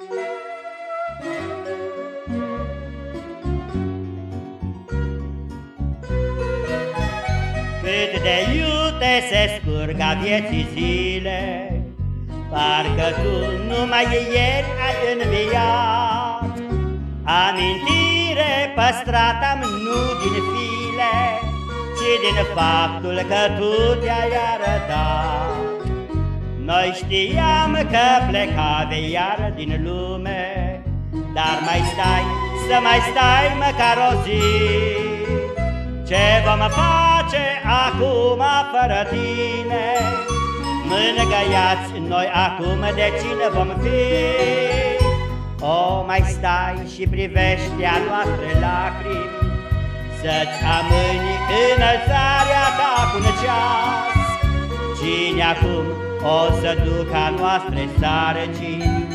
Cât de iute se scurga vieții zile, Parcă tu numai ieri ai înviat. Amintire păstrat am nu din file, Ci din faptul că tu te-ai arătat. Noi știam că pleca de iar din lume, Dar mai stai, să mai stai măcar o zi. Ce vom face acum fără tine? Mângăiați noi acum de cine vom fi? O, mai stai și privește a noastre lacrimi, Să-ți amâni înălțarea ta cu un ceas. Cine acum o să ducă a noastre sarcini,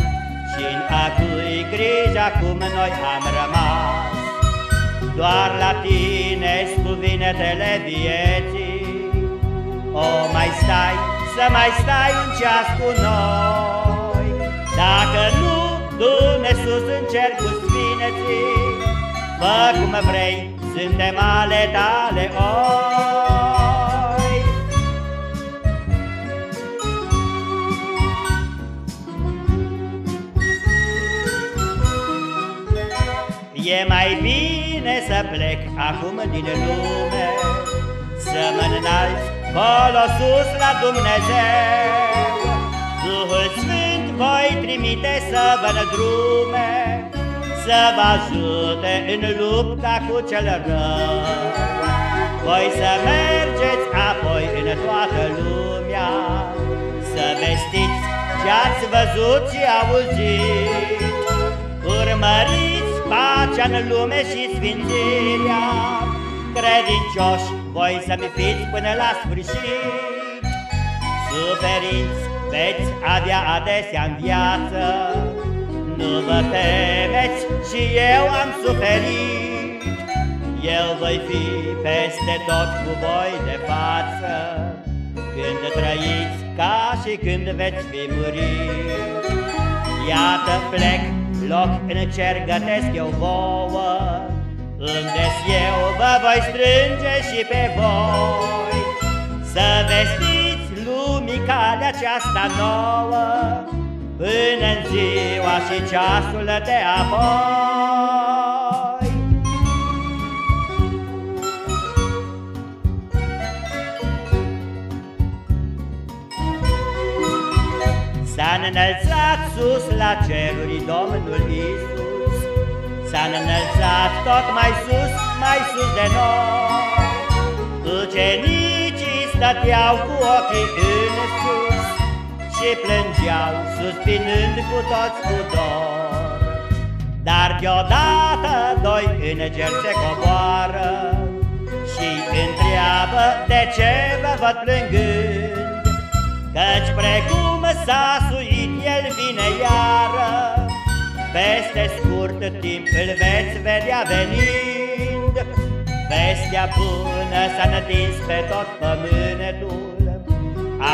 Și-n a cui griji acum noi am rămas. Doar la tine cuvintele vieții, O, mai stai, să mai stai un ceas cu noi, Dacă nu, du-ne sus în cer cu sfineții, Fă cum vrei, suntem ale tale oi. E mai bine să plec acum din lume, Să mă înalți colo sus la Dumnezeu. Duhul Sfânt voi trimite să vă drume, Să vă ajute în lupta cu cel rău. Voi să mergeți apoi în toată lumea, Să vestiți ce-ați văzut și auzit. Urmăriți pacea în lume și sfințirea, Credincioși voi să-mi fiți până la sfârșit. Suferinți veți avea adesea în viață, Nu vă temeți și eu am suferit. Eu voi fi peste tot cu voi de față, Când trăiți ca și când veți fi murit. Iată plec, loc în cer gătesc eu vouă, unde eu vă voi strânge și pe voi. Să vestiți lumii calea aceasta nouă Până în ziua și ceasul de apoi înălțat sus la ceruri Domnul Isus S-a înălțat tot mai sus, mai sus de noi. Ucenicii stăteau cu ochii în sus Și plângeau, suspinând cu toți cu dor. Dar deodată doi îngeri se coboară Și întreabă de ce vă văd plângând? Căci precum s-a suit, el vine iară. Peste scurt timp îl veți vedea venind. Vestea bună s-a întins pe tot pământul.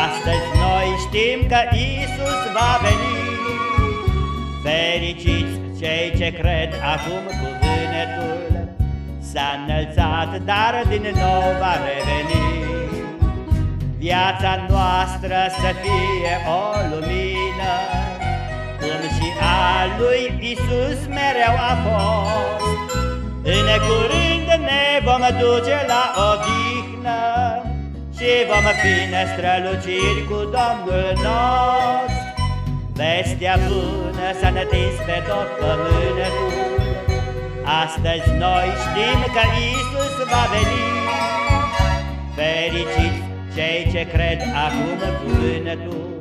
Astăzi noi știm că Isus va veni. Fericiți cei ce cred acum cuvântul. S-a înălțat, dar din nou va reveni. Viața noastră să fie o lumină Cum și a lui Isus mereu a fost. În curând ne vom duce la odihnă Și vom fi nestrăluciri cu Domnul nostru. Vestea bună s-a întins pe tot pământul. Astăzi noi știm că Isus va veni. Fericiți cei ce cred acum cuvântul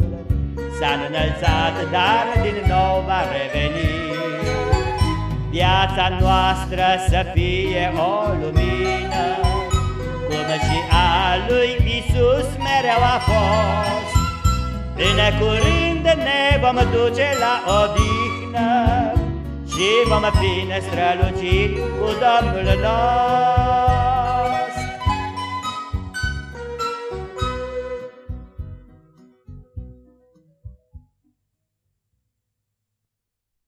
S-a înălțat, dar din nou va reveni. Viața noastră să fie o lumină Cum și a lui Isus mereu a fost. În curând ne vom duce la odihnă Și vom fi nestrăluciri cu Domnul nostru